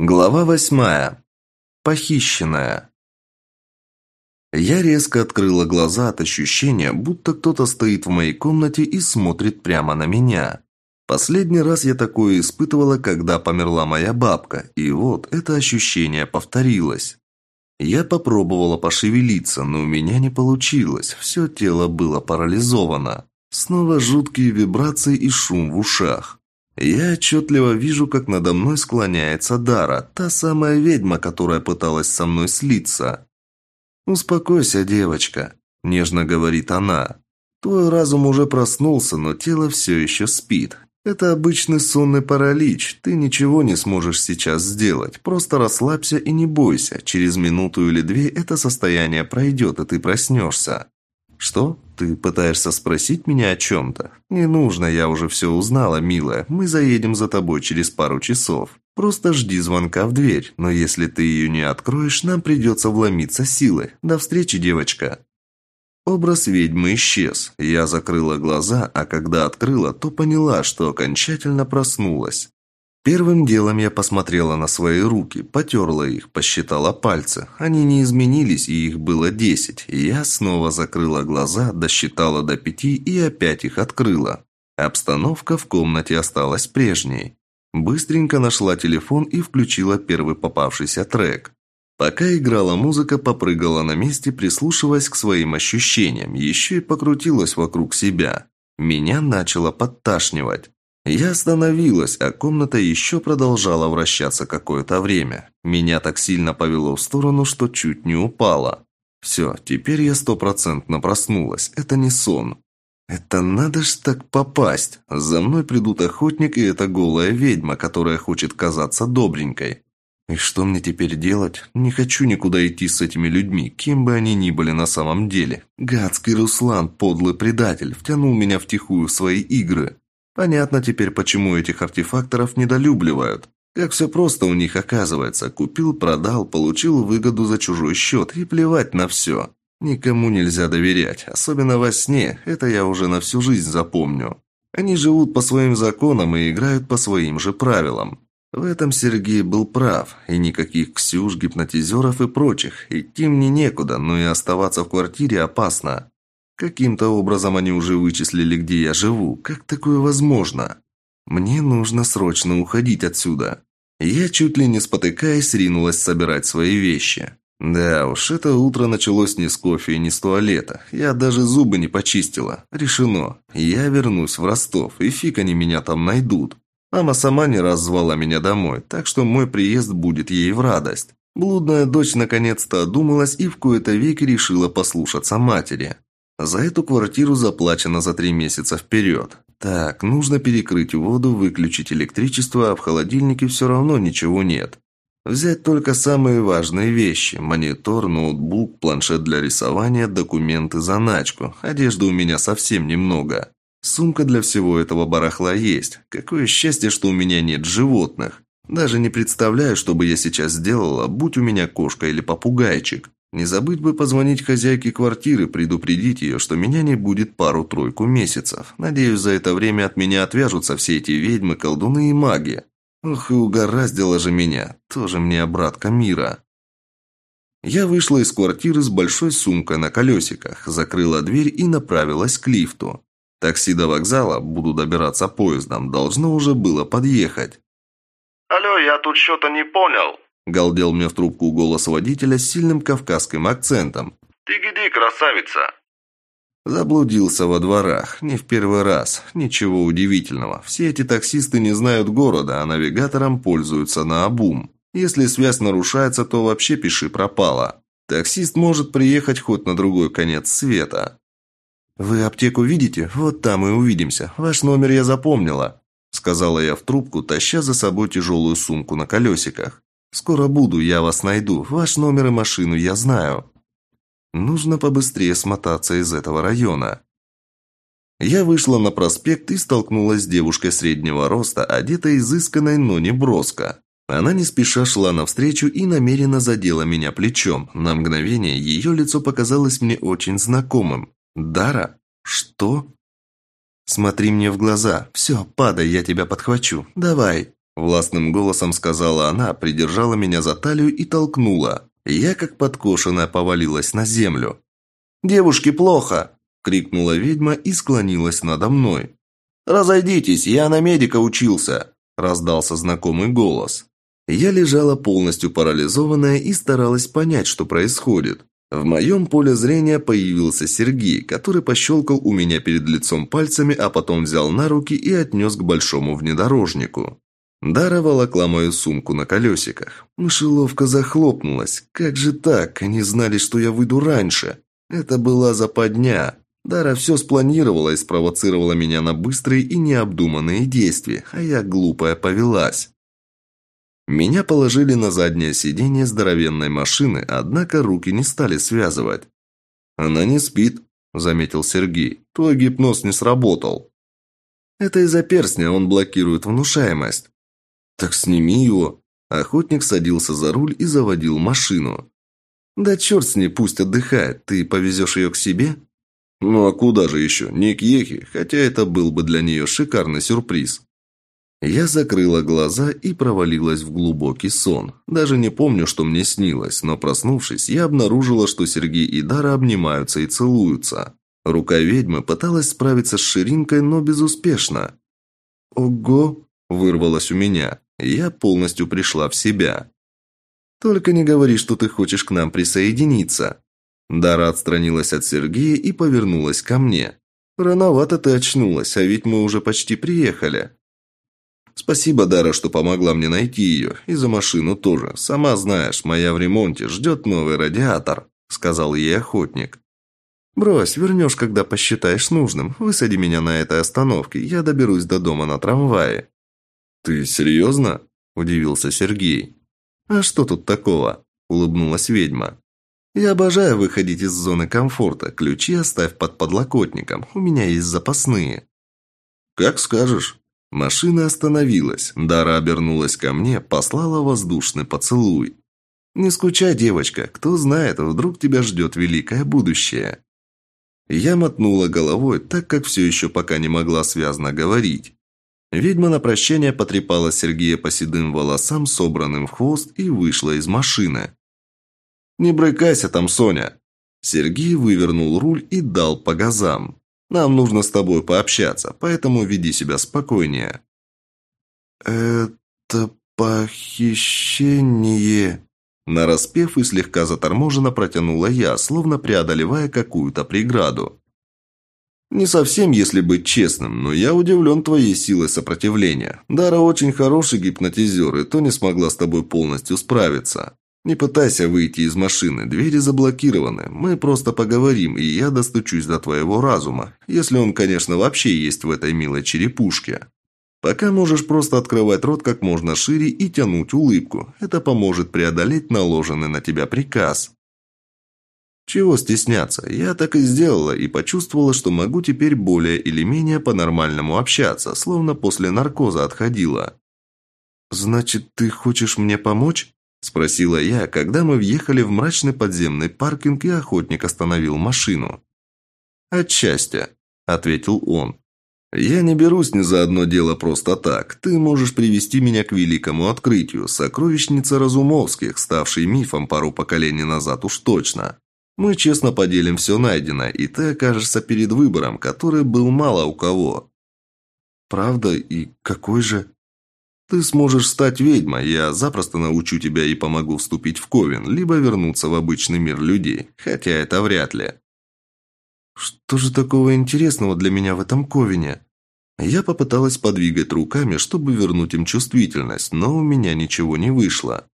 Глава восьмая. Похищенная. Я резко открыла глаза от ощущения, будто кто-то стоит в моей комнате и смотрит прямо на меня. Последний раз я такое испытывала, когда померла моя бабка, и вот это ощущение повторилось. Я попробовала пошевелиться, но у меня не получилось, все тело было парализовано. Снова жуткие вибрации и шум в ушах. Я отчетливо вижу, как надо мной склоняется Дара, та самая ведьма, которая пыталась со мной слиться. «Успокойся, девочка», – нежно говорит она. «Твой разум уже проснулся, но тело все еще спит. Это обычный сонный паралич, ты ничего не сможешь сейчас сделать. Просто расслабься и не бойся, через минуту или две это состояние пройдет, и ты проснешься». «Что? Ты пытаешься спросить меня о чем-то? Не нужно, я уже все узнала, милая. Мы заедем за тобой через пару часов. Просто жди звонка в дверь, но если ты ее не откроешь, нам придется вломиться силой. До встречи, девочка». Образ ведьмы исчез. Я закрыла глаза, а когда открыла, то поняла, что окончательно проснулась. Первым делом я посмотрела на свои руки, потерла их, посчитала пальцы. Они не изменились, и их было десять. Я снова закрыла глаза, досчитала до пяти и опять их открыла. Обстановка в комнате осталась прежней. Быстренько нашла телефон и включила первый попавшийся трек. Пока играла музыка, попрыгала на месте, прислушиваясь к своим ощущениям, еще и покрутилась вокруг себя. Меня начало подташнивать. Я остановилась, а комната еще продолжала вращаться какое-то время. Меня так сильно повело в сторону, что чуть не упала. Все, теперь я стопроцентно проснулась. Это не сон. Это надо ж так попасть. За мной придут охотник и эта голая ведьма, которая хочет казаться добренькой. И что мне теперь делать? Не хочу никуда идти с этими людьми, кем бы они ни были на самом деле. Гадский Руслан, подлый предатель, втянул меня втихую в свои игры. Понятно теперь, почему этих артефакторов недолюбливают. Как все просто у них оказывается. Купил, продал, получил выгоду за чужой счет и плевать на все. Никому нельзя доверять, особенно во сне, это я уже на всю жизнь запомню. Они живут по своим законам и играют по своим же правилам. В этом Сергей был прав, и никаких ксюш, гипнотизеров и прочих. Идти мне некуда, но и оставаться в квартире опасно. Каким-то образом они уже вычислили, где я живу. Как такое возможно? Мне нужно срочно уходить отсюда. Я чуть ли не спотыкаясь ринулась собирать свои вещи. Да уж, это утро началось не с кофе и не с туалета. Я даже зубы не почистила. Решено. Я вернусь в Ростов, и фиг они меня там найдут. Мама сама не раз звала меня домой, так что мой приезд будет ей в радость. Блудная дочь наконец-то одумалась и в кои-то веки решила послушаться матери. За эту квартиру заплачено за три месяца вперед. Так, нужно перекрыть воду, выключить электричество, а в холодильнике все равно ничего нет. Взять только самые важные вещи – монитор, ноутбук, планшет для рисования, документы, заначку. Одежды у меня совсем немного. Сумка для всего этого барахла есть. Какое счастье, что у меня нет животных. Даже не представляю, что бы я сейчас сделала, будь у меня кошка или попугайчик. Не забыть бы позвонить хозяйке квартиры, предупредить ее, что меня не будет пару-тройку месяцев. Надеюсь, за это время от меня отвяжутся все эти ведьмы, колдуны и маги. Ох, и угораздило же меня. Тоже мне обратка мира. Я вышла из квартиры с большой сумкой на колесиках, закрыла дверь и направилась к лифту. Такси до вокзала, буду добираться поездом, должно уже было подъехать. «Алло, я тут что-то не понял», Галдел мне в трубку голос водителя с сильным кавказским акцентом. «Ты где, красавица?» Заблудился во дворах. Не в первый раз. Ничего удивительного. Все эти таксисты не знают города, а навигатором пользуются на обум. Если связь нарушается, то вообще пиши пропало. Таксист может приехать хоть на другой конец света. «Вы аптеку видите? Вот там и увидимся. Ваш номер я запомнила», сказала я в трубку, таща за собой тяжелую сумку на колесиках. Скоро буду, я вас найду. Ваш номер и машину я знаю. Нужно побыстрее смотаться из этого района. Я вышла на проспект и столкнулась с девушкой среднего роста, одетой изысканной, но не броско. Она не спеша шла навстречу и намеренно задела меня плечом. На мгновение ее лицо показалось мне очень знакомым. «Дара? Что?» «Смотри мне в глаза. Все, падай, я тебя подхвачу. Давай!» Властным голосом сказала она, придержала меня за талию и толкнула. Я, как подкошенная, повалилась на землю. «Девушке плохо!» – крикнула ведьма и склонилась надо мной. «Разойдитесь, я на медика учился!» – раздался знакомый голос. Я лежала полностью парализованная и старалась понять, что происходит. В моем поле зрения появился Сергей, который пощелкал у меня перед лицом пальцами, а потом взял на руки и отнес к большому внедорожнику. Дара волокла мою сумку на колесиках. Мышеловка захлопнулась. Как же так? Они знали, что я выйду раньше. Это была западня. Дара все спланировала и спровоцировала меня на быстрые и необдуманные действия, а я глупая повелась. Меня положили на заднее сиденье здоровенной машины, однако руки не стали связывать. «Она не спит», – заметил Сергей. «Твой гипноз не сработал». «Это из-за перстня, он блокирует внушаемость». «Так сними его». Охотник садился за руль и заводил машину. «Да черт с ней, пусть отдыхает. Ты повезешь ее к себе?» «Ну а куда же еще? Не к Ехе, хотя это был бы для нее шикарный сюрприз». Я закрыла глаза и провалилась в глубокий сон. Даже не помню, что мне снилось, но проснувшись, я обнаружила, что Сергей и Дара обнимаются и целуются. Рука ведьмы пыталась справиться с ширинкой, но безуспешно. «Ого!» – вырвалось у меня. Я полностью пришла в себя. «Только не говори, что ты хочешь к нам присоединиться». Дара отстранилась от Сергея и повернулась ко мне. «Рановато ты очнулась, а ведь мы уже почти приехали». «Спасибо, Дара, что помогла мне найти ее. И за машину тоже. Сама знаешь, моя в ремонте, ждет новый радиатор», – сказал ей охотник. «Брось, вернешь, когда посчитаешь нужным. Высади меня на этой остановке, я доберусь до дома на трамвае». «Ты серьезно?» – удивился Сергей. «А что тут такого?» – улыбнулась ведьма. «Я обожаю выходить из зоны комфорта. Ключи оставь под подлокотником. У меня есть запасные». «Как скажешь». Машина остановилась. Дара обернулась ко мне, послала воздушный поцелуй. «Не скучай, девочка. Кто знает, вдруг тебя ждет великое будущее». Я мотнула головой, так как все еще пока не могла связно говорить. Ведьма на прощание потрепала Сергея по седым волосам, собранным в хвост, и вышла из машины. «Не брыкайся там, Соня!» Сергей вывернул руль и дал по газам. Нам нужно с тобой пообщаться, поэтому веди себя спокойнее». «Это похищение...» Нараспев и слегка заторможенно протянула я, словно преодолевая какую-то преграду. «Не совсем, если быть честным, но я удивлен твоей силой сопротивления. Дара очень хороший гипнотизер, и то не смогла с тобой полностью справиться. «Не пытайся выйти из машины, двери заблокированы. Мы просто поговорим, и я достучусь до твоего разума, если он, конечно, вообще есть в этой милой черепушке. Пока можешь просто открывать рот как можно шире и тянуть улыбку. Это поможет преодолеть наложенный на тебя приказ». Чего стесняться? Я так и сделала и почувствовала, что могу теперь более или менее по-нормальному общаться, словно после наркоза отходила. «Значит, ты хочешь мне помочь?» Спросила я, когда мы въехали в мрачный подземный паркинг и охотник остановил машину. «Отчасти», – ответил он. «Я не берусь ни за одно дело просто так. Ты можешь привести меня к великому открытию, сокровищница Разумовских, ставшей мифом пару поколений назад уж точно. Мы честно поделим все найденное, и ты окажешься перед выбором, который был мало у кого». «Правда? И какой же?» Ты сможешь стать ведьмой, я запросто научу тебя и помогу вступить в Ковен, либо вернуться в обычный мир людей, хотя это вряд ли. Что же такого интересного для меня в этом Ковене? Я попыталась подвигать руками, чтобы вернуть им чувствительность, но у меня ничего не вышло.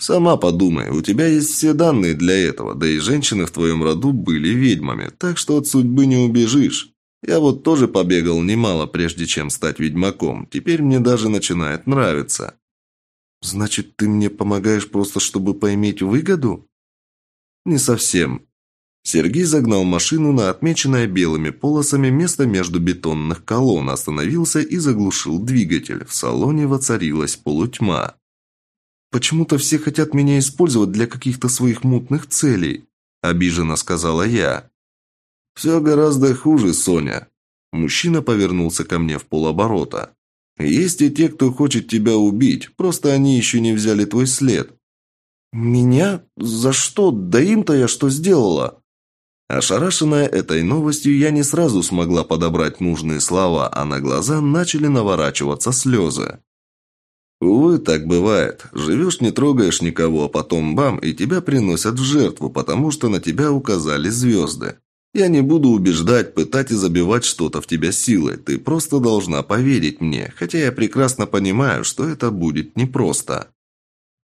Сама подумай, у тебя есть все данные для этого, да и женщины в твоем роду были ведьмами, так что от судьбы не убежишь. Я вот тоже побегал немало, прежде чем стать ведьмаком. Теперь мне даже начинает нравиться. Значит, ты мне помогаешь просто, чтобы поиметь выгоду? Не совсем. Сергей загнал машину на отмеченное белыми полосами место между бетонных колонн, остановился и заглушил двигатель. В салоне воцарилась полутьма. «Почему-то все хотят меня использовать для каких-то своих мутных целей», – обиженно сказала я. «Все гораздо хуже, Соня». Мужчина повернулся ко мне в полоборота. Есть и те, кто хочет тебя убить, просто они еще не взяли твой след». «Меня? За что? Да им-то я что сделала?» Ошарашенная этой новостью, я не сразу смогла подобрать нужные слова, а на глаза начали наворачиваться слезы. Увы, так бывает. Живешь, не трогаешь никого, а потом бам, и тебя приносят в жертву, потому что на тебя указали звезды. Я не буду убеждать, пытать и забивать что-то в тебя силой. Ты просто должна поверить мне, хотя я прекрасно понимаю, что это будет непросто.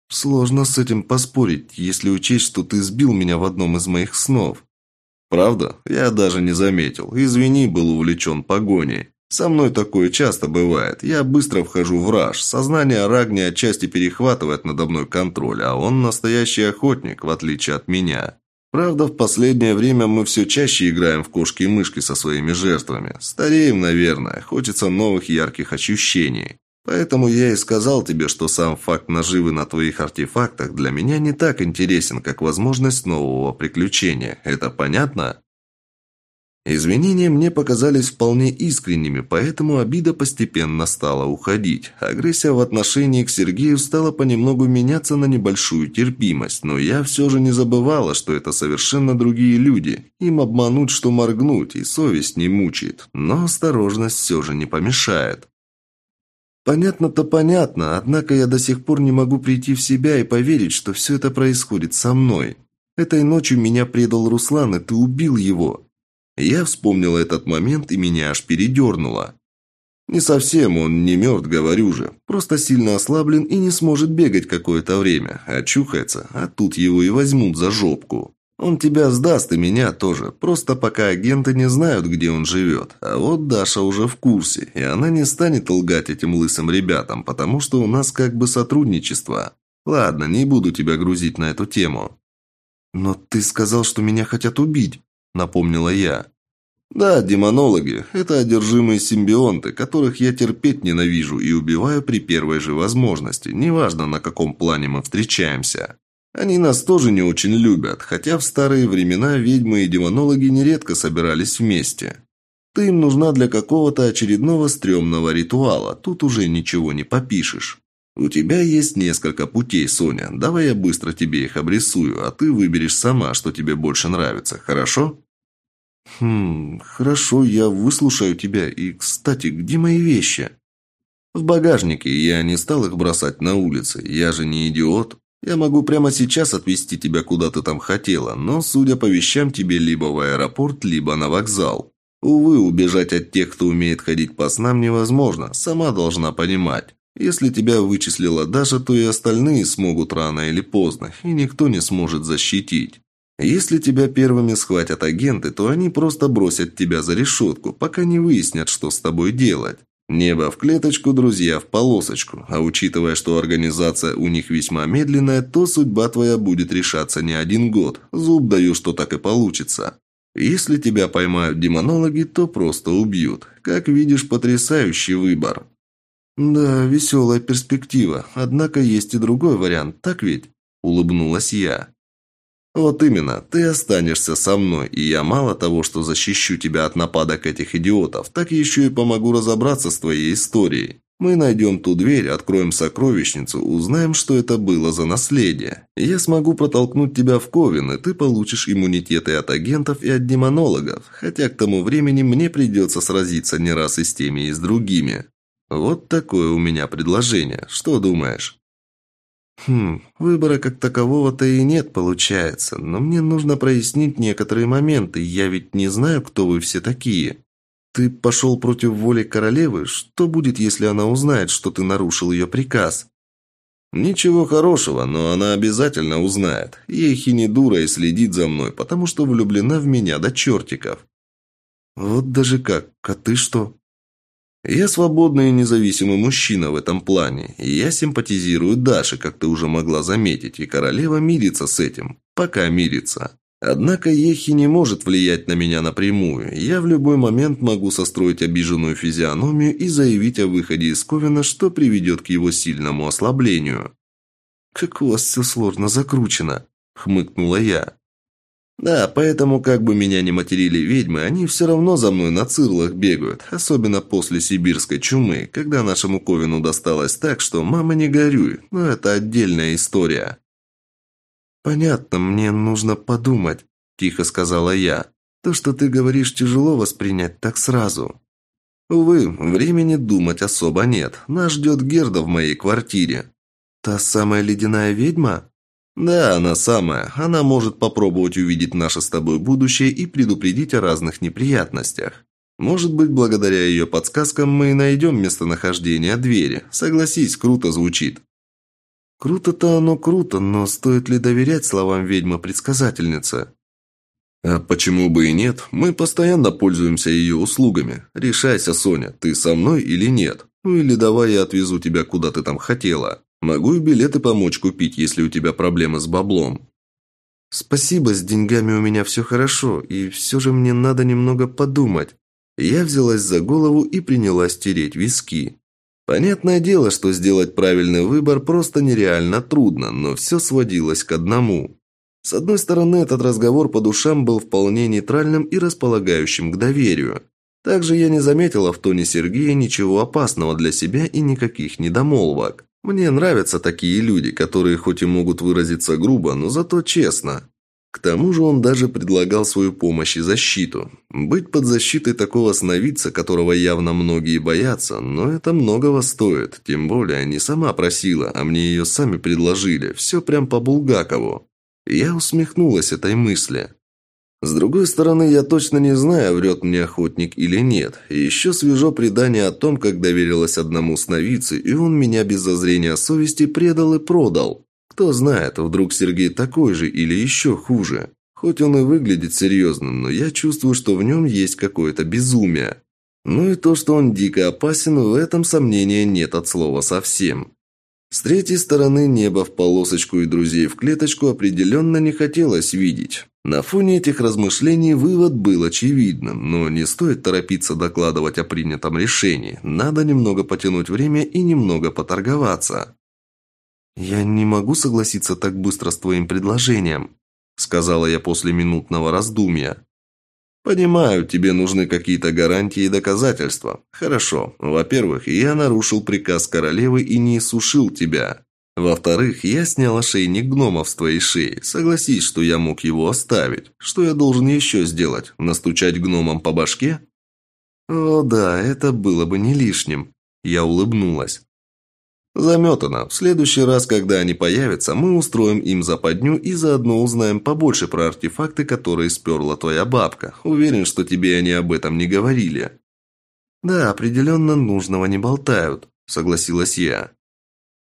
Сложно с этим поспорить, если учесть, что ты сбил меня в одном из моих снов. Правда? Я даже не заметил. Извини, был увлечен погоней. Со мной такое часто бывает. Я быстро вхожу в раж. Сознание Рагни отчасти перехватывает надо мной контроль, а он настоящий охотник, в отличие от меня. Правда, в последнее время мы все чаще играем в кошки и мышки со своими жертвами. Стареем, наверное. Хочется новых ярких ощущений. Поэтому я и сказал тебе, что сам факт наживы на твоих артефактах для меня не так интересен, как возможность нового приключения. Это понятно? Извинения мне показались вполне искренними, поэтому обида постепенно стала уходить. Агрессия в отношении к Сергею стала понемногу меняться на небольшую терпимость, но я все же не забывала, что это совершенно другие люди. Им обмануть, что моргнуть, и совесть не мучает. Но осторожность все же не помешает. Понятно-то понятно, однако я до сих пор не могу прийти в себя и поверить, что все это происходит со мной. Этой ночью меня предал Руслан, и ты убил его. Я вспомнил этот момент, и меня аж передернуло. Не совсем, он не мертв, говорю же. Просто сильно ослаблен и не сможет бегать какое-то время. Очухается, а тут его и возьмут за жопку. Он тебя сдаст и меня тоже, просто пока агенты не знают, где он живет. А вот Даша уже в курсе, и она не станет лгать этим лысым ребятам, потому что у нас как бы сотрудничество. Ладно, не буду тебя грузить на эту тему. Но ты сказал, что меня хотят убить, напомнила я. Да, демонологи – это одержимые симбионты, которых я терпеть ненавижу и убиваю при первой же возможности, неважно на каком плане мы встречаемся. Они нас тоже не очень любят, хотя в старые времена ведьмы и демонологи нередко собирались вместе. Ты им нужна для какого-то очередного стрёмного ритуала, тут уже ничего не попишешь. У тебя есть несколько путей, Соня, давай я быстро тебе их обрисую, а ты выберешь сама, что тебе больше нравится, хорошо? Хм, хорошо, я выслушаю тебя. И, кстати, где мои вещи? В багажнике, я не стал их бросать на улице, я же не идиот. Я могу прямо сейчас отвезти тебя куда ты там хотела, но, судя по вещам, тебе либо в аэропорт, либо на вокзал. Увы, убежать от тех, кто умеет ходить по снам, невозможно, сама должна понимать. Если тебя вычислила Даша, то и остальные смогут рано или поздно, и никто не сможет защитить. Если тебя первыми схватят агенты, то они просто бросят тебя за решетку, пока не выяснят, что с тобой делать. Небо в клеточку, друзья в полосочку. А учитывая, что организация у них весьма медленная, то судьба твоя будет решаться не один год. Зуб даю, что так и получится. Если тебя поймают демонологи, то просто убьют. Как видишь, потрясающий выбор. Да, веселая перспектива. Однако есть и другой вариант, так ведь? Улыбнулась я. «Вот именно, ты останешься со мной, и я мало того, что защищу тебя от нападок этих идиотов, так еще и помогу разобраться с твоей историей. Мы найдем ту дверь, откроем сокровищницу, узнаем, что это было за наследие. Я смогу протолкнуть тебя в Ковен, и ты получишь иммунитеты от агентов и от демонологов, хотя к тому времени мне придется сразиться не раз и с теми, и с другими. Вот такое у меня предложение. Что думаешь?» Хм, выбора как такового-то и нет, получается, но мне нужно прояснить некоторые моменты, я ведь не знаю, кто вы все такие. Ты пошел против воли королевы, что будет, если она узнает, что ты нарушил ее приказ? Ничего хорошего, но она обязательно узнает. Ехи не дура и следит за мной, потому что влюблена в меня до чертиков. Вот даже как, а ты что? Я свободный и независимый мужчина в этом плане, и я симпатизирую Даше, как ты уже могла заметить, и королева мирится с этим. Пока мирится. Однако Ехи не может влиять на меня напрямую. Я в любой момент могу состроить обиженную физиономию и заявить о выходе из Ковена, что приведет к его сильному ослаблению. «Как у вас все сложно закручено», — хмыкнула я. Да, поэтому, как бы меня ни материли ведьмы, они все равно за мной на цирлах бегают, особенно после сибирской чумы, когда нашему Ковину досталось так, что «мама, не горюй», но это отдельная история. «Понятно, мне нужно подумать», – тихо сказала я. «То, что ты говоришь, тяжело воспринять так сразу». «Увы, времени думать особо нет. Нас ждет Герда в моей квартире». «Та самая ледяная ведьма?» «Да, она самая. Она может попробовать увидеть наше с тобой будущее и предупредить о разных неприятностях. Может быть, благодаря ее подсказкам мы и найдем местонахождение двери. Согласись, круто звучит». «Круто-то оно круто, но стоит ли доверять словам ведьмы-предсказательницы?» «А почему бы и нет? Мы постоянно пользуемся ее услугами. Решайся, Соня, ты со мной или нет? Ну или давай я отвезу тебя, куда ты там хотела». Могу и билеты помочь купить, если у тебя проблемы с баблом. Спасибо, с деньгами у меня все хорошо, и все же мне надо немного подумать. Я взялась за голову и принялась тереть виски. Понятное дело, что сделать правильный выбор просто нереально трудно, но все сводилось к одному. С одной стороны, этот разговор по душам был вполне нейтральным и располагающим к доверию. Также я не заметила в тоне Сергея ничего опасного для себя и никаких недомолвок. Мне нравятся такие люди, которые хоть и могут выразиться грубо, но зато честно. К тому же он даже предлагал свою помощь и защиту. Быть под защитой такого сновидца, которого явно многие боятся, но это многого стоит. Тем более не сама просила, а мне ее сами предложили. Все прям по Булгакову. Я усмехнулась этой мысли. С другой стороны, я точно не знаю, врет мне охотник или нет. Еще свежо предание о том, как доверилась одному сновидцу, и он меня без зазрения совести предал и продал. Кто знает, вдруг Сергей такой же или еще хуже. Хоть он и выглядит серьезным, но я чувствую, что в нем есть какое-то безумие. Ну и то, что он дико опасен, в этом сомнения нет от слова совсем. С третьей стороны, небо в полосочку и друзей в клеточку определенно не хотелось видеть. На фоне этих размышлений вывод был очевидным, но не стоит торопиться докладывать о принятом решении. Надо немного потянуть время и немного поторговаться. «Я не могу согласиться так быстро с твоим предложением», сказала я после минутного раздумья. «Понимаю, тебе нужны какие-то гарантии и доказательства. Хорошо. Во-первых, я нарушил приказ королевы и не сушил тебя. Во-вторых, я снял ошейник гномов с твоей шеи. Согласись, что я мог его оставить. Что я должен еще сделать? Настучать гномам по башке?» «О да, это было бы не лишним». Я улыбнулась. Заметано. В следующий раз, когда они появятся, мы устроим им западню и заодно узнаем побольше про артефакты, которые сперла твоя бабка. Уверен, что тебе они об этом не говорили. Да, определенно нужного не болтают, согласилась я.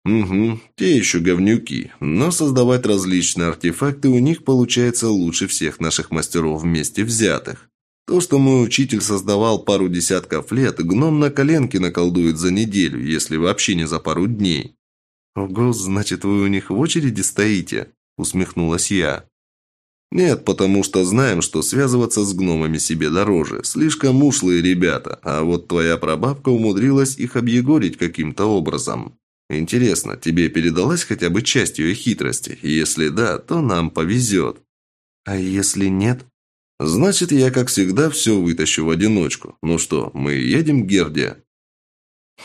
Угу, те еще говнюки, но создавать различные артефакты у них получается лучше всех наших мастеров вместе взятых. То, что мой учитель создавал пару десятков лет, гном на коленке наколдует за неделю, если вообще не за пару дней. «Ого, значит, вы у них в очереди стоите?» – усмехнулась я. «Нет, потому что знаем, что связываться с гномами себе дороже. Слишком ушлые ребята, а вот твоя прабабка умудрилась их объегорить каким-то образом. Интересно, тебе передалась хотя бы часть ее хитрости? Если да, то нам повезет». «А если нет?» Значит, я, как всегда, все вытащу в одиночку. Ну что, мы едем, Гердия?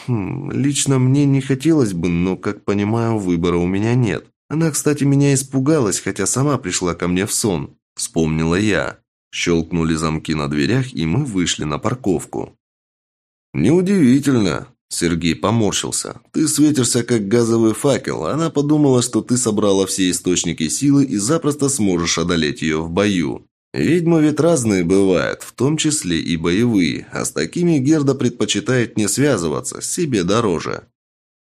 Хм, лично мне не хотелось бы, но, как понимаю, выбора у меня нет. Она, кстати, меня испугалась, хотя сама пришла ко мне в сон. Вспомнила я. Щелкнули замки на дверях, и мы вышли на парковку. «Неудивительно», – Сергей поморщился. «Ты светишься, как газовый факел. Она подумала, что ты собрала все источники силы и запросто сможешь одолеть ее в бою. Ведьмы ведь разные бывают, в том числе и боевые, а с такими Герда предпочитает не связываться, себе дороже.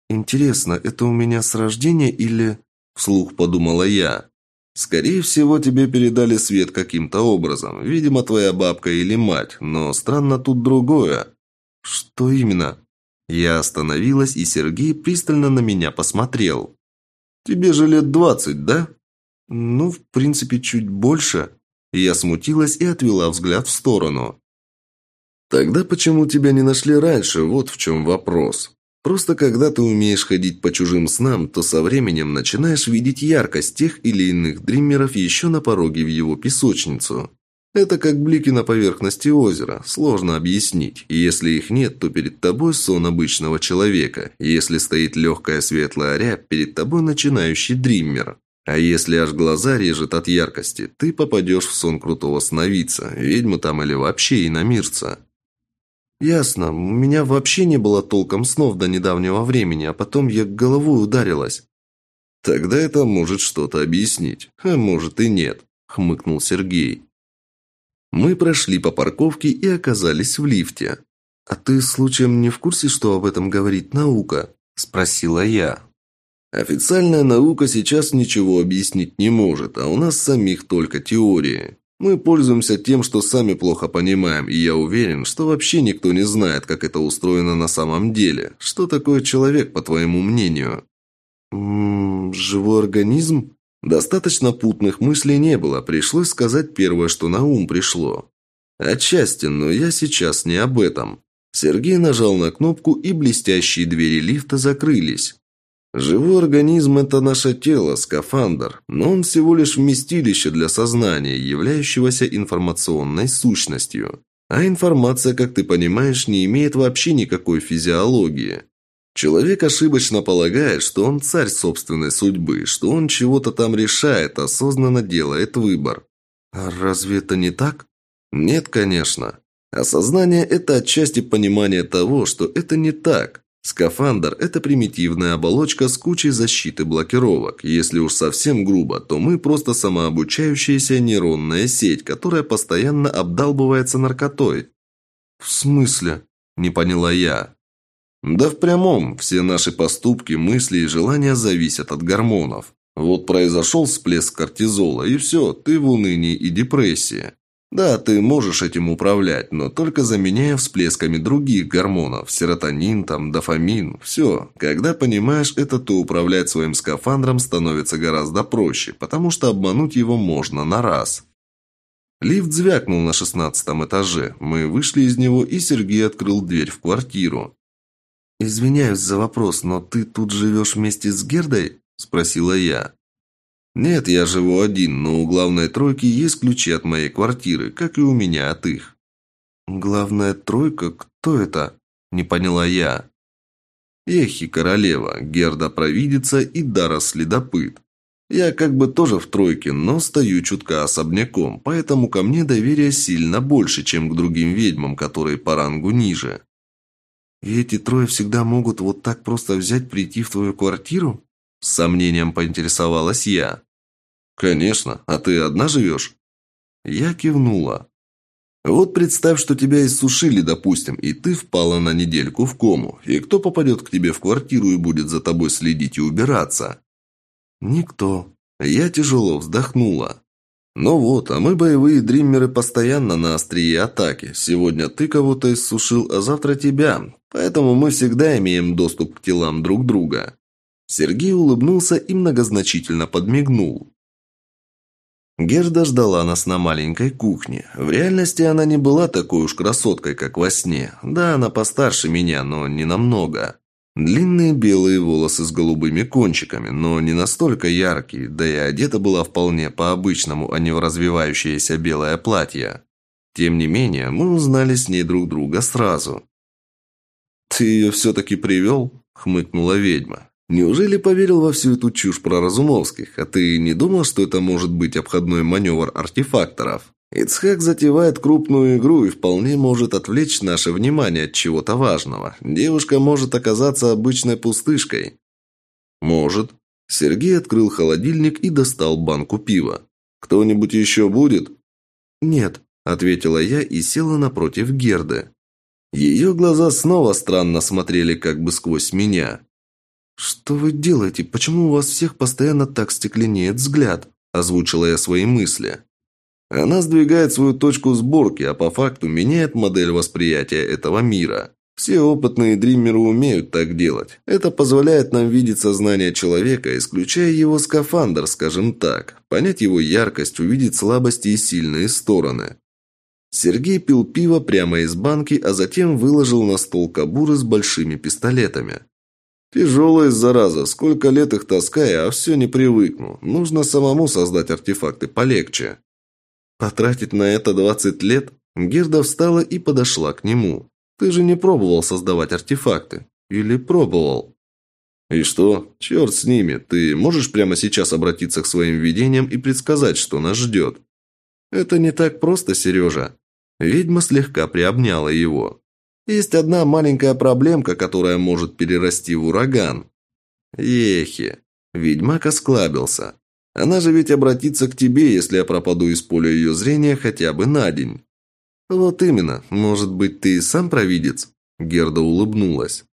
Интересно, это у меня с рождения или... Вслух подумала я. Скорее всего, тебе передали свет каким-то образом, видимо, твоя бабка или мать, но странно тут другое. Что именно? Я остановилась, и Сергей пристально на меня посмотрел. Тебе же лет двадцать, да? Ну, в принципе, чуть больше. Я смутилась и отвела взгляд в сторону. «Тогда почему тебя не нашли раньше? Вот в чем вопрос». Просто когда ты умеешь ходить по чужим снам, то со временем начинаешь видеть яркость тех или иных дриммеров еще на пороге в его песочницу. Это как блики на поверхности озера, сложно объяснить. И если их нет, то перед тобой сон обычного человека. Если стоит легкая светлая рябь, перед тобой начинающий дриммер. А если аж глаза режет от яркости, ты попадешь в сон крутого сновидца, ведьмы там или вообще иномирца. «Ясно. У меня вообще не было толком снов до недавнего времени, а потом я головой ударилась». «Тогда это может что-то объяснить, а может и нет», – хмыкнул Сергей. Мы прошли по парковке и оказались в лифте. «А ты случаем не в курсе, что об этом говорит наука?» – спросила я. «Официальная наука сейчас ничего объяснить не может, а у нас самих только теории. Мы пользуемся тем, что сами плохо понимаем, и я уверен, что вообще никто не знает, как это устроено на самом деле. Что такое человек, по твоему мнению?» «Ммм, живой организм?» Достаточно путных мыслей не было, пришлось сказать первое, что на ум пришло. Отчасти, но я сейчас не об этом. Сергей нажал на кнопку, и блестящие двери лифта закрылись. Живой организм – это наше тело, скафандр, но он всего лишь вместилище для сознания, являющегося информационной сущностью. А информация, как ты понимаешь, не имеет вообще никакой физиологии. Человек ошибочно полагает, что он царь собственной судьбы, что он чего-то там решает, осознанно делает выбор. А разве это не так? Нет, конечно. Осознание – это отчасти понимание того, что это не так. Скафандр – это примитивная оболочка с кучей защиты блокировок. Если уж совсем грубо, то мы просто самообучающаяся нейронная сеть, которая постоянно обдалбывается наркотой. «В смысле?» – не поняла я. Да в прямом, все наши поступки, мысли и желания зависят от гормонов. Вот произошел всплеск кортизола, и все, ты в унынии и депрессии. Да, ты можешь этим управлять, но только заменяя всплесками других гормонов, серотонин, там, дофамин, все. Когда понимаешь это, то управлять своим скафандром становится гораздо проще, потому что обмануть его можно на раз. Лифт звякнул на шестнадцатом этаже. Мы вышли из него, и Сергей открыл дверь в квартиру. «Извиняюсь за вопрос, но ты тут живешь вместе с Гердой?» – спросила я. «Нет, я живу один, но у главной тройки есть ключи от моей квартиры, как и у меня от их». «Главная тройка? Кто это?» – не поняла я. «Эхи королева, Герда провидица и Дара следопыт. Я как бы тоже в тройке, но стою чутка особняком, поэтому ко мне доверие сильно больше, чем к другим ведьмам, которые по рангу ниже». «И эти трое всегда могут вот так просто взять, прийти в твою квартиру?» С сомнением поинтересовалась я. «Конечно. А ты одна живешь?» Я кивнула. «Вот представь, что тебя иссушили, допустим, и ты впала на недельку в кому. И кто попадет к тебе в квартиру и будет за тобой следить и убираться?» «Никто». Я тяжело вздохнула. «Ну вот, а мы боевые дриммеры постоянно на острие атаки. Сегодня ты кого-то иссушил, а завтра тебя. Поэтому мы всегда имеем доступ к телам друг друга». Сергей улыбнулся и многозначительно подмигнул. Герда ждала нас на маленькой кухне. В реальности она не была такой уж красоткой, как во сне. Да, она постарше меня, но не намного. Длинные белые волосы с голубыми кончиками, но не настолько яркие, да и одета была вполне по-обычному, а не в развивающееся белое платье. Тем не менее, мы узнали с ней друг друга сразу. «Ты ее все-таки привел?» – хмыкнула ведьма. «Неужели поверил во всю эту чушь про Разумовских? А ты не думал, что это может быть обходной маневр артефакторов? Ицхак затевает крупную игру и вполне может отвлечь наше внимание от чего-то важного. Девушка может оказаться обычной пустышкой». «Может». Сергей открыл холодильник и достал банку пива. «Кто-нибудь еще будет?» «Нет», – ответила я и села напротив Герды. Ее глаза снова странно смотрели как бы сквозь меня. «Что вы делаете? Почему у вас всех постоянно так стекленеет взгляд?» – озвучила я свои мысли. Она сдвигает свою точку сборки, а по факту меняет модель восприятия этого мира. Все опытные дримеры умеют так делать. Это позволяет нам видеть сознание человека, исключая его скафандр, скажем так, понять его яркость, увидеть слабости и сильные стороны. Сергей пил пиво прямо из банки, а затем выложил на стол кобуры с большими пистолетами. «Тяжелая зараза. Сколько лет их таскаю, а все не привыкну. Нужно самому создать артефакты полегче». «Потратить на это двадцать лет?» Герда встала и подошла к нему. «Ты же не пробовал создавать артефакты. Или пробовал?» «И что? Черт с ними. Ты можешь прямо сейчас обратиться к своим видениям и предсказать, что нас ждет?» «Это не так просто, Сережа». Ведьма слегка приобняла его. «Есть одна маленькая проблемка, которая может перерасти в ураган». «Ехи». Ведьмак осклабился. «Она же ведь обратится к тебе, если я пропаду из поля ее зрения хотя бы на день». «Вот именно. Может быть, ты сам провидец?» Герда улыбнулась.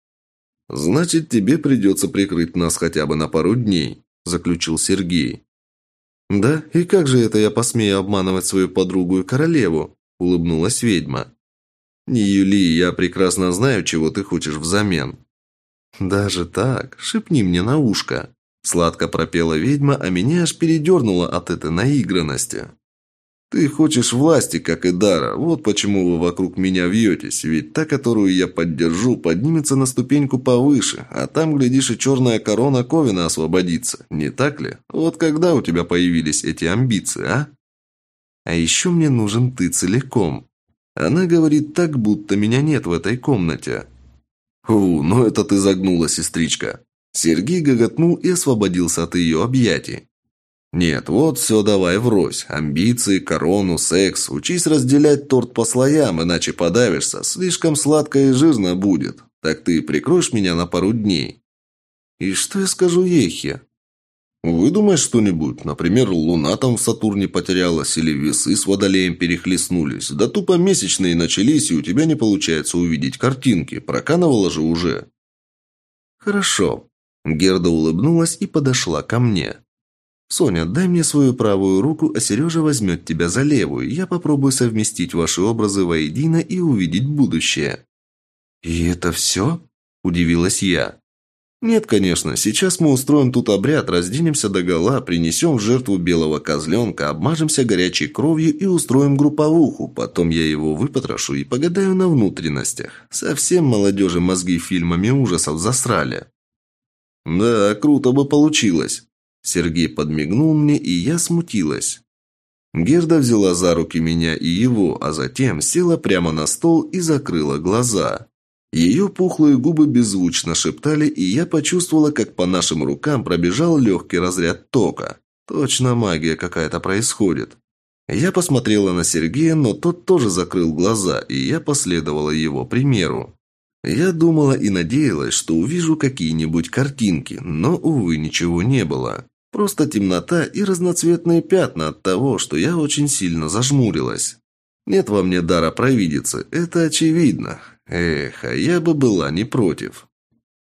«Значит, тебе придется прикрыть нас хотя бы на пару дней», – заключил Сергей. «Да? И как же это я посмею обманывать свою подругу и королеву?» – улыбнулась ведьма. «Не Юли, я прекрасно знаю, чего ты хочешь взамен». «Даже так? Шепни мне на ушко». Сладко пропела ведьма, а меня аж передернуло от этой наигранности. Ты хочешь власти, как и дара. Вот почему вы вокруг меня вьетесь. Ведь та, которую я поддержу, поднимется на ступеньку повыше, а там, глядишь, и черная корона Ковина освободится. Не так ли? Вот когда у тебя появились эти амбиции, а? А еще мне нужен ты целиком. Она говорит так, будто меня нет в этой комнате. У, ну это ты загнула, сестричка. Сергей гоготнул и освободился от ее объятий. Нет, вот все давай врозь. Амбиции, корону, секс. Учись разделять торт по слоям, иначе подавишься. Слишком сладко и жирно будет. Так ты прикроешь меня на пару дней. И что я скажу Ехе? Выдумай что-нибудь. Например, луна там в Сатурне потерялась, или весы с водолеем перехлестнулись. Да тупо месячные начались, и у тебя не получается увидеть картинки. Проканывала же уже. Хорошо. Герда улыбнулась и подошла ко мне. «Соня, дай мне свою правую руку, а Сережа возьмет тебя за левую. Я попробую совместить ваши образы воедино и увидеть будущее». «И это все?» – удивилась я. «Нет, конечно. Сейчас мы устроим тут обряд, разденемся догола, принесем в жертву белого козленка, обмажемся горячей кровью и устроим групповуху. Потом я его выпотрошу и погадаю на внутренностях. Совсем молодежи мозги фильмами ужасов засрали». «Да, круто бы получилось». Сергей подмигнул мне, и я смутилась. Герда взяла за руки меня и его, а затем села прямо на стол и закрыла глаза. Ее пухлые губы беззвучно шептали, и я почувствовала, как по нашим рукам пробежал легкий разряд тока. Точно магия какая-то происходит. Я посмотрела на Сергея, но тот тоже закрыл глаза, и я последовала его примеру. Я думала и надеялась, что увижу какие-нибудь картинки, но, увы, ничего не было. Просто темнота и разноцветные пятна от того, что я очень сильно зажмурилась. Нет во мне дара провидицы, это очевидно. Эх, а я бы была не против.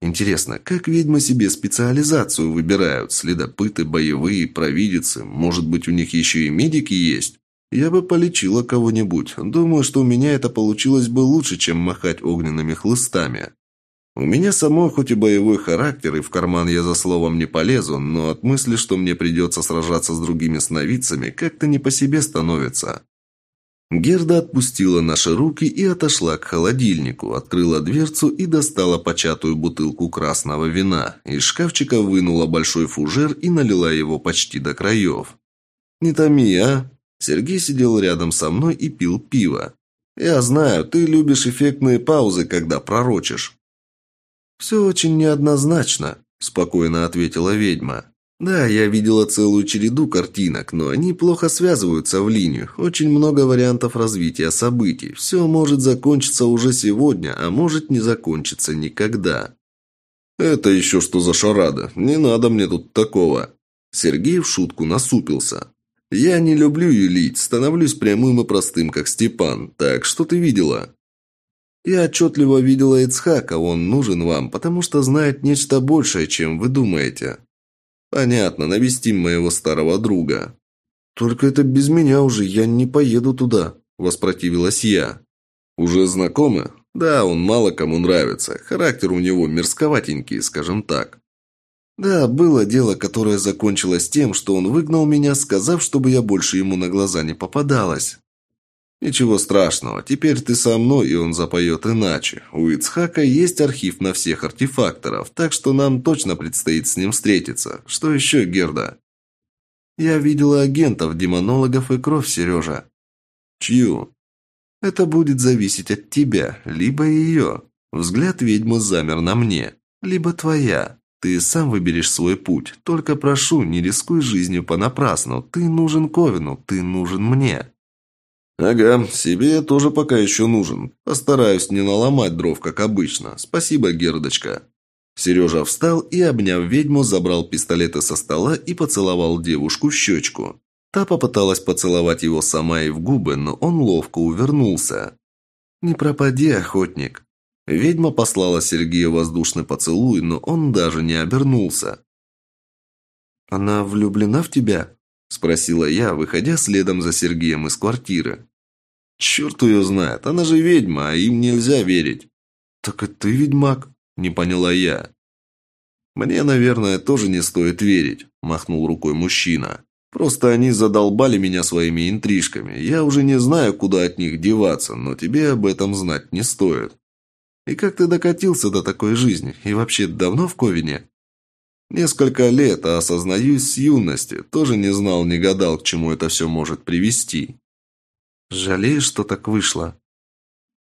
Интересно, как ведьмы себе специализацию выбирают? Следопыты, боевые, провидицы? Может быть, у них еще и медики есть? Я бы полечила кого-нибудь. Думаю, что у меня это получилось бы лучше, чем махать огненными хлыстами. У меня самой хоть и боевой характер, и в карман я за словом не полезу, но от мысли, что мне придется сражаться с другими сновидцами, как-то не по себе становится. Герда отпустила наши руки и отошла к холодильнику, открыла дверцу и достала початую бутылку красного вина. Из шкафчика вынула большой фужер и налила его почти до краев. «Не томи, а?» Сергей сидел рядом со мной и пил пиво. «Я знаю, ты любишь эффектные паузы, когда пророчишь». «Все очень неоднозначно», – спокойно ответила ведьма. «Да, я видела целую череду картинок, но они плохо связываются в линию. Очень много вариантов развития событий. Все может закончиться уже сегодня, а может не закончиться никогда». «Это еще что за шарада? Не надо мне тут такого». Сергей в шутку насупился. «Я не люблю юлить, становлюсь прямым и простым, как Степан. Так, что ты видела?» «Я отчетливо видела Ицхака, он нужен вам, потому что знает нечто большее, чем вы думаете». «Понятно, навестим моего старого друга». «Только это без меня уже, я не поеду туда», – воспротивилась я. «Уже знакомы?» «Да, он мало кому нравится. Характер у него мерзковатенький, скажем так». Да, было дело, которое закончилось тем, что он выгнал меня, сказав, чтобы я больше ему на глаза не попадалась. «Ничего страшного, теперь ты со мной, и он запоет иначе. У Ицхака есть архив на всех артефакторов, так что нам точно предстоит с ним встретиться. Что еще, Герда?» «Я видела агентов, демонологов и кровь, Сережа». «Чью?» «Это будет зависеть от тебя, либо ее. Взгляд ведьмы замер на мне. Либо твоя. Ты сам выберешь свой путь. Только прошу, не рискуй жизнью понапрасну. Ты нужен Ковину, ты нужен мне». «Ага, себе я тоже пока еще нужен. Постараюсь не наломать дров, как обычно. Спасибо, Гердочка». Сережа встал и, обняв ведьму, забрал пистолеты со стола и поцеловал девушку в щечку. Та попыталась поцеловать его сама и в губы, но он ловко увернулся. «Не пропади, охотник». Ведьма послала Сергею воздушный поцелуй, но он даже не обернулся. «Она влюблена в тебя?» – спросила я, выходя следом за Сергеем из квартиры. «Черт ее знает, она же ведьма, а им нельзя верить». «Так и ты ведьмак?» – не поняла я. «Мне, наверное, тоже не стоит верить», – махнул рукой мужчина. «Просто они задолбали меня своими интрижками. Я уже не знаю, куда от них деваться, но тебе об этом знать не стоит». «И как ты докатился до такой жизни? И вообще давно в Ковине?» «Несколько лет, а осознаюсь с юности. Тоже не знал, не гадал, к чему это все может привести». «Жалеешь, что так вышло?»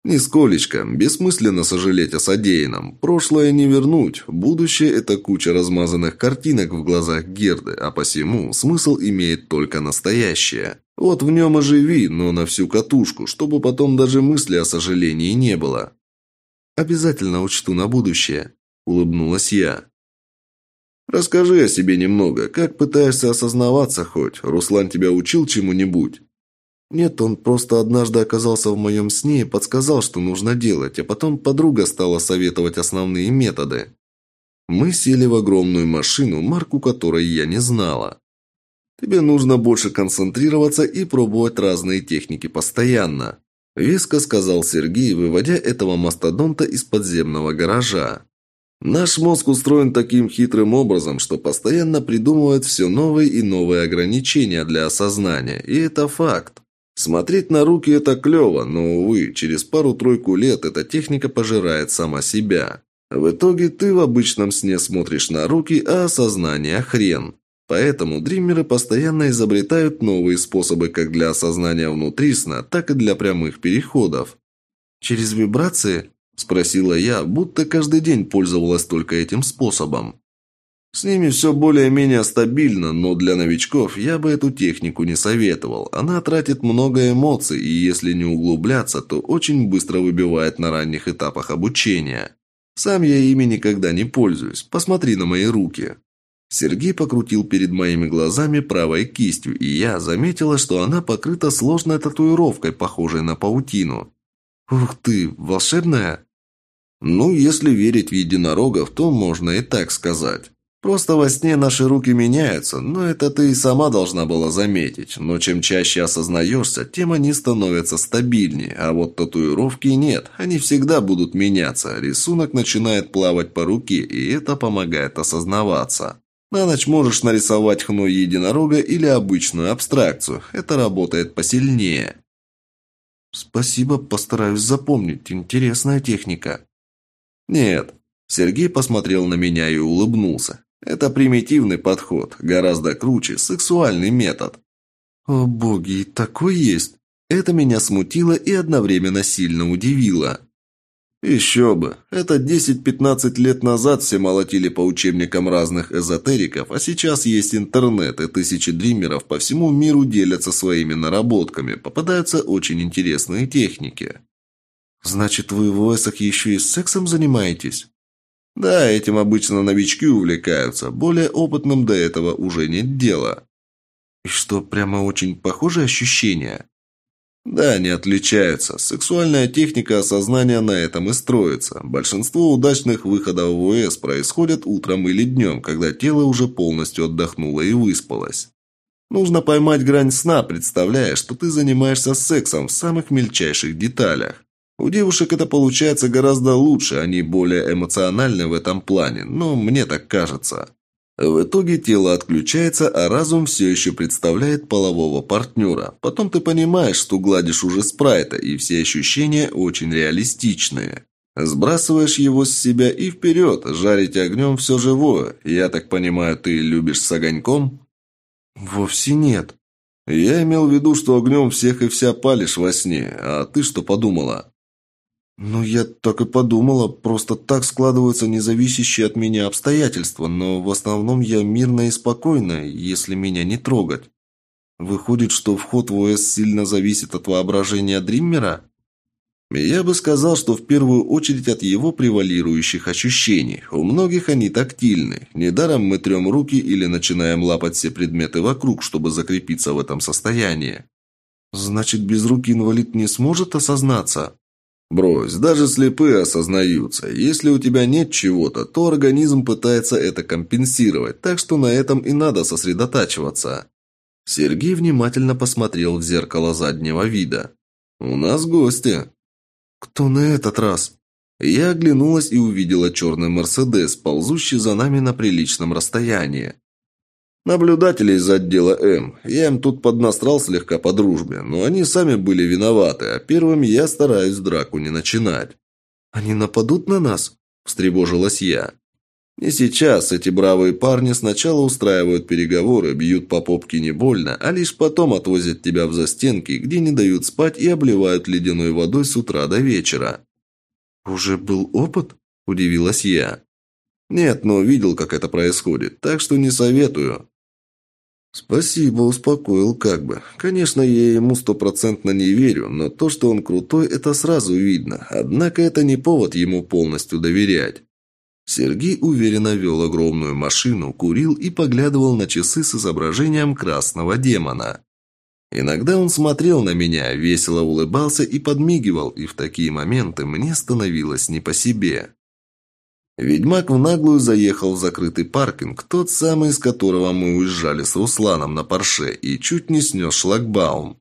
«Нисколечко. Бессмысленно сожалеть о содеянном. Прошлое не вернуть. Будущее – это куча размазанных картинок в глазах Герды, а посему смысл имеет только настоящее. Вот в нем и живи, но на всю катушку, чтобы потом даже мысли о сожалении не было». «Обязательно учту на будущее», – улыбнулась я. «Расскажи о себе немного. Как пытаешься осознаваться хоть? Руслан тебя учил чему-нибудь?» Нет, он просто однажды оказался в моем сне и подсказал, что нужно делать, а потом подруга стала советовать основные методы. Мы сели в огромную машину, марку которой я не знала. Тебе нужно больше концентрироваться и пробовать разные техники постоянно, веско сказал Сергей, выводя этого мастодонта из подземного гаража. Наш мозг устроен таким хитрым образом, что постоянно придумывает все новые и новые ограничения для осознания, и это факт. Смотреть на руки – это клево, но, увы, через пару-тройку лет эта техника пожирает сама себя. В итоге ты в обычном сне смотришь на руки, а осознание – хрен. Поэтому дримеры постоянно изобретают новые способы как для осознания внутри сна, так и для прямых переходов. «Через вибрации?» – спросила я, будто каждый день пользовалась только этим способом. С ними все более-менее стабильно, но для новичков я бы эту технику не советовал. Она тратит много эмоций, и если не углубляться, то очень быстро выбивает на ранних этапах обучения. Сам я ими никогда не пользуюсь. Посмотри на мои руки. Сергей покрутил перед моими глазами правой кистью, и я заметила, что она покрыта сложной татуировкой, похожей на паутину. «Ух ты, волшебная?» «Ну, если верить в единорогов, то можно и так сказать». Просто во сне наши руки меняются, но это ты и сама должна была заметить. Но чем чаще осознаешься, тем они становятся стабильнее, а вот татуировки нет, они всегда будут меняться. Рисунок начинает плавать по руке, и это помогает осознаваться. На ночь можешь нарисовать хной единорога или обычную абстракцию. Это работает посильнее. Спасибо, постараюсь запомнить. Интересная техника. Нет. Сергей посмотрел на меня и улыбнулся. Это примитивный подход, гораздо круче, сексуальный метод. О боги, такой есть. Это меня смутило и одновременно сильно удивило. Еще бы. Это 10-15 лет назад все молотили по учебникам разных эзотериков, а сейчас есть интернет, и тысячи дримеров по всему миру делятся своими наработками. Попадаются очень интересные техники. Значит, вы в ОСах еще и сексом занимаетесь? Да, этим обычно новички увлекаются, более опытным до этого уже нет дела. И что, прямо очень похожие ощущения? Да, не отличаются. Сексуальная техника осознания на этом и строится. Большинство удачных выходов в ОС происходят утром или днем, когда тело уже полностью отдохнуло и выспалось. Нужно поймать грань сна, представляя, что ты занимаешься сексом в самых мельчайших деталях. У девушек это получается гораздо лучше, они более эмоциональны в этом плане, но мне так кажется. В итоге тело отключается, а разум все еще представляет полового партнера. Потом ты понимаешь, что гладишь уже спрайта, и все ощущения очень реалистичные. Сбрасываешь его с себя и вперед, жарить огнем все живое. Я так понимаю, ты любишь с огоньком? Вовсе нет. Я имел в виду, что огнем всех и вся палишь во сне. А ты что подумала? «Ну, я так и подумала. Просто так складываются независящие от меня обстоятельства, но в основном я мирная и спокойная, если меня не трогать. Выходит, что вход в ОС сильно зависит от воображения Дриммера?» Я бы сказал, что в первую очередь от его превалирующих ощущений. У многих они тактильны. Недаром мы трем руки или начинаем лапать все предметы вокруг, чтобы закрепиться в этом состоянии. «Значит, без руки инвалид не сможет осознаться?» Брось, даже слепые осознаются. Если у тебя нет чего-то, то организм пытается это компенсировать, так что на этом и надо сосредотачиваться. Сергей внимательно посмотрел в зеркало заднего вида. «У нас гости». «Кто на этот раз?» Я оглянулась и увидела черный «Мерседес», ползущий за нами на приличном расстоянии. Наблюдатели из отдела М. Я им тут поднастрал слегка по дружбе, но они сами были виноваты, а первым я стараюсь драку не начинать. «Они нападут на нас?» – встревожилась я. Не сейчас эти бравые парни сначала устраивают переговоры, бьют по попке не больно, а лишь потом отвозят тебя в застенки, где не дают спать и обливают ледяной водой с утра до вечера. «Уже был опыт?» – удивилась я. «Нет, но видел, как это происходит, так что не советую». «Спасибо, успокоил как бы. Конечно, я ему стопроцентно не верю, но то, что он крутой, это сразу видно. Однако это не повод ему полностью доверять». Сергей уверенно вел огромную машину, курил и поглядывал на часы с изображением красного демона. Иногда он смотрел на меня, весело улыбался и подмигивал, и в такие моменты мне становилось не по себе. Ведьмак в наглую заехал в закрытый паркинг, тот самый, из которого мы уезжали с Русланом на Порше, и чуть не снес шлагбаум.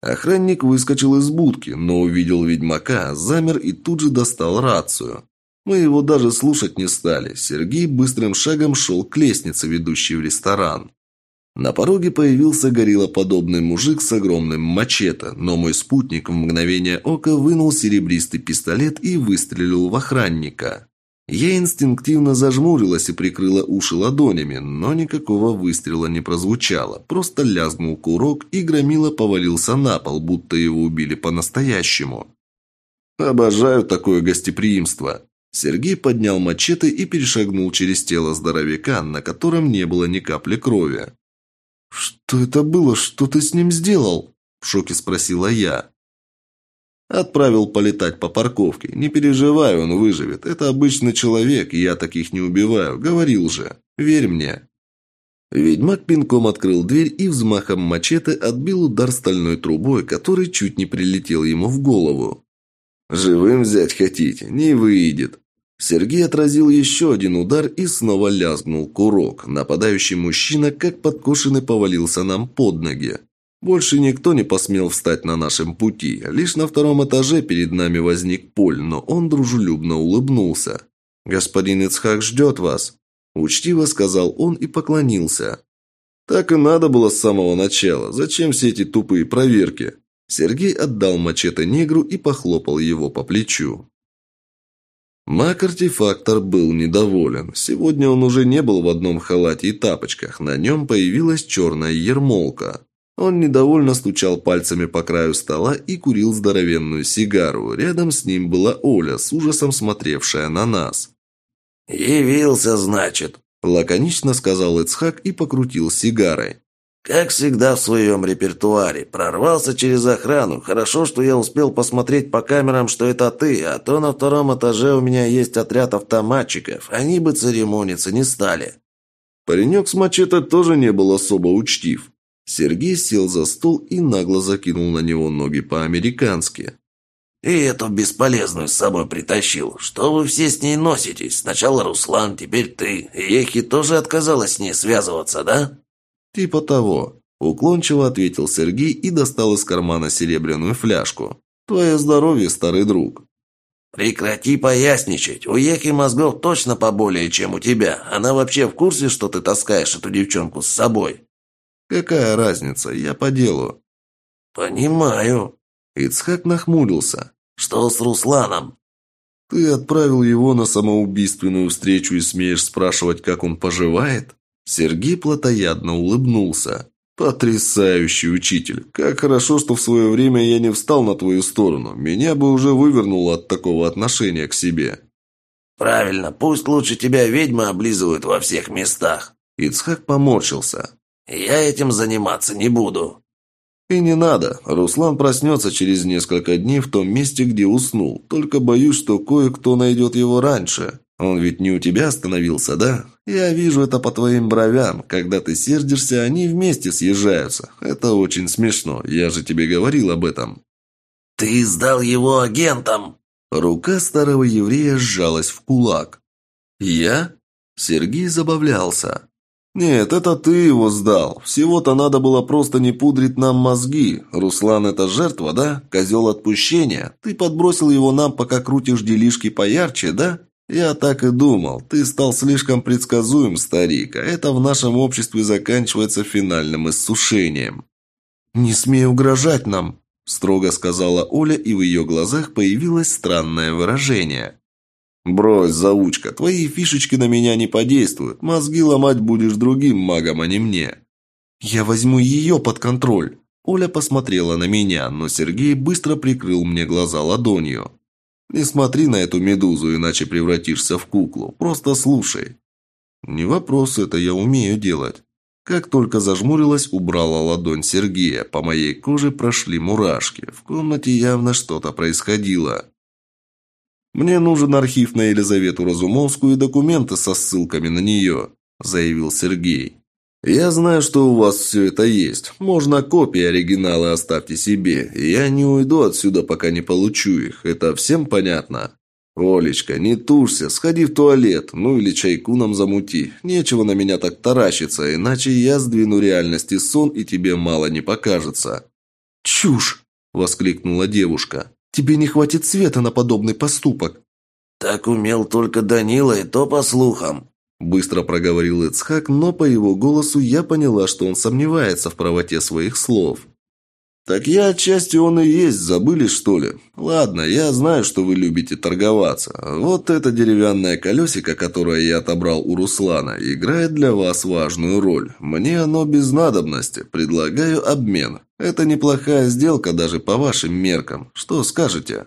Охранник выскочил из будки, но увидел ведьмака, замер и тут же достал рацию. Мы его даже слушать не стали. Сергей быстрым шагом шел к лестнице, ведущей в ресторан. На пороге появился гориллоподобный мужик с огромным мачете, но мой спутник в мгновение ока вынул серебристый пистолет и выстрелил в охранника. Я инстинктивно зажмурилась и прикрыла уши ладонями, но никакого выстрела не прозвучало. Просто лязгнул курок, и громила повалился на пол, будто его убили по-настоящему. Обожаю такое гостеприимство. Сергей поднял мачете и перешагнул через тело здоровяка, на котором не было ни капли крови. «Что это было? Что ты с ним сделал?» – в шоке спросила я. Отправил полетать по парковке. Не переживай, он выживет. Это обычный человек, я таких не убиваю. Говорил же. Верь мне. Ведьмак пинком открыл дверь и взмахом мачете отбил удар стальной трубой, который чуть не прилетел ему в голову. «Живым взять хотите? Не выйдет». Сергей отразил еще один удар и снова лязгнул курок. Нападающий мужчина, как подкошенный, повалился нам под ноги. Больше никто не посмел встать на нашем пути. Лишь на втором этаже перед нами возник Поль, но он дружелюбно улыбнулся. «Господин Ицхак ждет вас», – учтиво сказал он и поклонился. «Так и надо было с самого начала. Зачем все эти тупые проверки?» Сергей отдал мачете негру и похлопал его по плечу. Маг-артефактор был недоволен. Сегодня он уже не был в одном халате и тапочках. На нем появилась черная ермолка. Он недовольно стучал пальцами по краю стола и курил здоровенную сигару. Рядом с ним была Оля, с ужасом смотревшая на нас. «Явился, значит», – лаконично сказал Ицхак и покрутил сигарой. «Как всегда в своем репертуаре. Прорвался через охрану. Хорошо, что я успел посмотреть по камерам, что это ты, а то на втором этаже у меня есть отряд автоматчиков. Они бы церемониться не стали». Паренек с мачете тоже не был особо учтив. Сергей сел за стол и нагло закинул на него ноги по-американски. «И эту бесполезную с собой притащил. Что вы все с ней носитесь? Сначала Руслан, теперь ты. Ехи тоже отказалась с ней связываться, да?» «Типа того», – уклончиво ответил Сергей и достал из кармана серебряную фляжку. «Твое здоровье, старый друг». прекрати поясничать. У Ехи мозгов точно поболее, чем у тебя. Она вообще в курсе, что ты таскаешь эту девчонку с собой?» «Какая разница? Я по делу». «Понимаю». Ицхак нахмурился. «Что с Русланом?» «Ты отправил его на самоубийственную встречу и смеешь спрашивать, как он поживает?» Сергей плотоядно улыбнулся. «Потрясающий учитель! Как хорошо, что в свое время я не встал на твою сторону. Меня бы уже вывернуло от такого отношения к себе». «Правильно, пусть лучше тебя ведьмы облизывают во всех местах». Ицхак поморщился. «Я этим заниматься не буду». «И не надо. Руслан проснется через несколько дней в том месте, где уснул. Только боюсь, что кое-кто найдет его раньше. Он ведь не у тебя остановился, да? Я вижу это по твоим бровям. Когда ты сердишься, они вместе съезжаются. Это очень смешно. Я же тебе говорил об этом». «Ты сдал его агентам!» Рука старого еврея сжалась в кулак. «Я?» Сергей забавлялся. «Нет, это ты его сдал. Всего-то надо было просто не пудрить нам мозги. Руслан – это жертва, да? Козел отпущения. Ты подбросил его нам, пока крутишь делишки поярче, да? Я так и думал. Ты стал слишком предсказуем, старик, а это в нашем обществе заканчивается финальным иссушением». «Не смей угрожать нам», – строго сказала Оля, и в ее глазах появилось странное выражение. «Брось, заучка, твои фишечки на меня не подействуют. Мозги ломать будешь другим магом, а не мне». «Я возьму ее под контроль». Оля посмотрела на меня, но Сергей быстро прикрыл мне глаза ладонью. «Не смотри на эту медузу, иначе превратишься в куклу. Просто слушай». «Не вопрос, это я умею делать». Как только зажмурилась, убрала ладонь Сергея. По моей коже прошли мурашки. В комнате явно что-то происходило. «Мне нужен архив на Елизавету Разумовскую и документы со ссылками на нее», – заявил Сергей. «Я знаю, что у вас все это есть. Можно копии оригинала оставьте себе. Я не уйду отсюда, пока не получу их. Это всем понятно?» «Олечка, не тушься, сходи в туалет, ну или чайку нам замути. Нечего на меня так таращиться, иначе я сдвину реальности сон, и тебе мало не покажется». «Чушь!» – воскликнула девушка. Тебе не хватит света на подобный поступок». «Так умел только Данила, и то по слухам», – быстро проговорил Ицхак, но по его голосу я поняла, что он сомневается в правоте своих слов. «Так я отчасти он и есть, забыли, что ли? Ладно, я знаю, что вы любите торговаться. Вот это деревянное колесико, которое я отобрал у Руслана, играет для вас важную роль. Мне оно без надобности. Предлагаю обмен. Это неплохая сделка даже по вашим меркам. Что скажете?»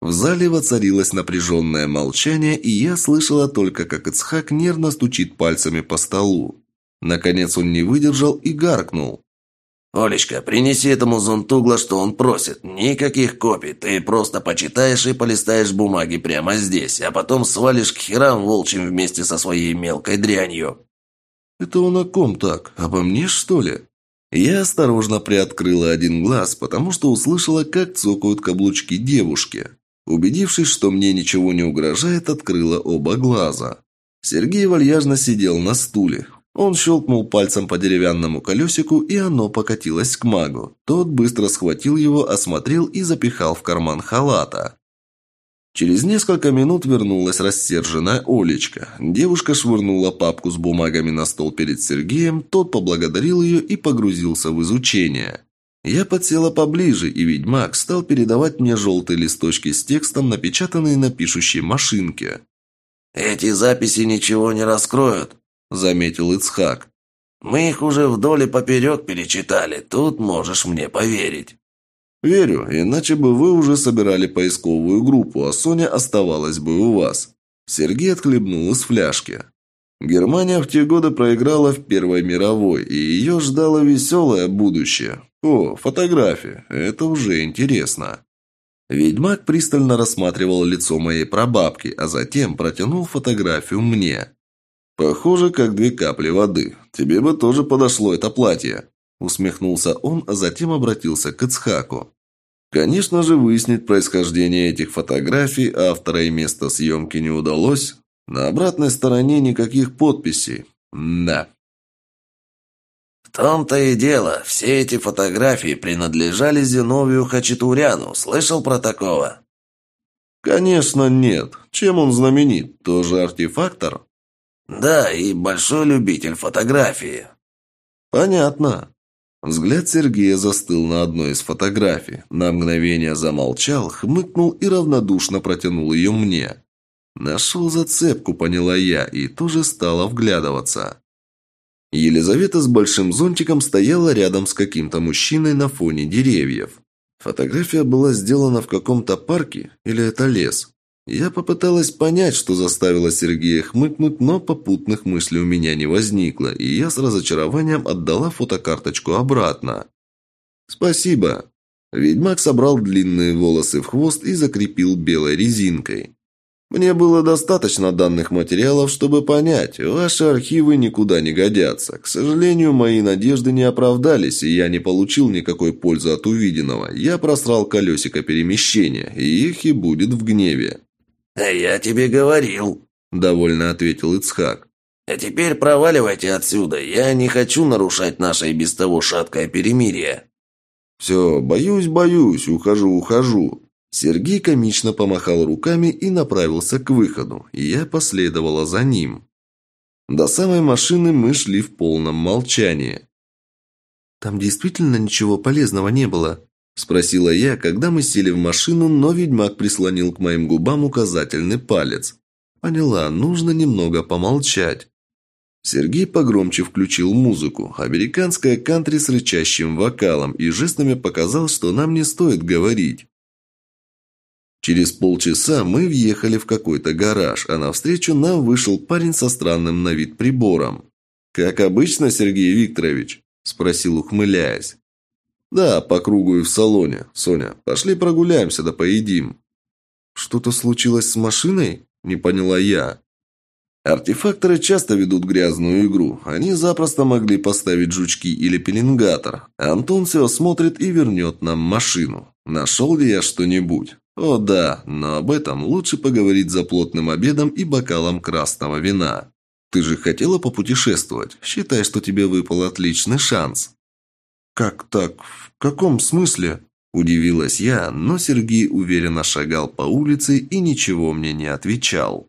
В зале воцарилось напряженное молчание, и я слышала только, как Ицхак нервно стучит пальцами по столу. Наконец он не выдержал и гаркнул. «Олечка, принеси этому зонтугло, что он просит. Никаких копий. Ты просто почитаешь и полистаешь бумаги прямо здесь, а потом свалишь к херам волчьим вместе со своей мелкой дрянью». «Это он о ком так? Обо мне, что ли?» Я осторожно приоткрыла один глаз, потому что услышала, как цокают каблучки девушки. Убедившись, что мне ничего не угрожает, открыла оба глаза. Сергей вальяжно сидел на стуле. Он щелкнул пальцем по деревянному колесику, и оно покатилось к магу. Тот быстро схватил его, осмотрел и запихал в карман халата. Через несколько минут вернулась рассерженная Олечка. Девушка швырнула папку с бумагами на стол перед Сергеем, тот поблагодарил ее и погрузился в изучение. Я подсела поближе, и ведьмак стал передавать мне желтые листочки с текстом, напечатанные на пишущей машинке. «Эти записи ничего не раскроют», – заметил Ицхак. «Мы их уже вдоль и поперек перечитали, тут можешь мне поверить». «Верю, иначе бы вы уже собирали поисковую группу, а Соня оставалась бы у вас». Сергей отхлебнул из фляжки. Германия в те годы проиграла в Первой мировой, и ее ждало веселое будущее. О, фотография, это уже интересно. Ведьмак пристально рассматривал лицо моей прабабки, а затем протянул фотографию мне. «Похоже, как две капли воды. Тебе бы тоже подошло это платье». Усмехнулся он, а затем обратился к Ицхаку. Конечно же, выяснить происхождение этих фотографий автора и место съемки не удалось. На обратной стороне никаких подписей. Да. В том-то и дело, все эти фотографии принадлежали Зиновию Хачатуряну. Слышал про такого? «Конечно нет. Чем он знаменит? Тоже артефактор?» «Да, и большой любитель фотографии». «Понятно». Взгляд Сергея застыл на одной из фотографий. На мгновение замолчал, хмыкнул и равнодушно протянул ее мне. Нашел зацепку, поняла я, и тоже стала вглядываться. Елизавета с большим зонтиком стояла рядом с каким-то мужчиной на фоне деревьев. Фотография была сделана в каком-то парке или это лес? Я попыталась понять, что заставило Сергея хмыкнуть, но попутных мыслей у меня не возникло, и я с разочарованием отдала фотокарточку обратно. «Спасибо». Ведьмак собрал длинные волосы в хвост и закрепил белой резинкой. Мне было достаточно данных материалов, чтобы понять, ваши архивы никуда не годятся. К сожалению, мои надежды не оправдались, и я не получил никакой пользы от увиденного. Я просрал колесико перемещения, и их и будет в гневе. «А я тебе говорил», – довольно ответил Ицхак. «А теперь проваливайте отсюда. Я не хочу нарушать наше и без того шаткое перемирие». «Все, боюсь, боюсь, ухожу, ухожу», Сергей комично помахал руками и направился к выходу, я последовала за ним. До самой машины мы шли в полном молчании. «Там действительно ничего полезного не было?» – спросила я, когда мы сели в машину, но ведьмак прислонил к моим губам указательный палец. Поняла, нужно немного помолчать. Сергей погромче включил музыку, американская кантри с рычащим вокалом, и жестами показал, что нам не стоит говорить. Через полчаса мы въехали в какой-то гараж, а навстречу нам вышел парень со странным на вид прибором. «Как обычно, Сергей Викторович?» – спросил, ухмыляясь. «Да, по кругу и в салоне. Соня, пошли прогуляемся да поедим». «Что-то случилось с машиной?» – не поняла я. Артефакторы часто ведут грязную игру. Они запросто могли поставить жучки или пеленгатор. Антон все осмотрит и вернет нам машину. Нашел ли я что-нибудь? О да, но об этом лучше поговорить за плотным обедом и бокалом красного вина. Ты же хотела попутешествовать. Считай, что тебе выпал отличный шанс. Как так? В каком смысле? Удивилась я, но Сергей уверенно шагал по улице и ничего мне не отвечал.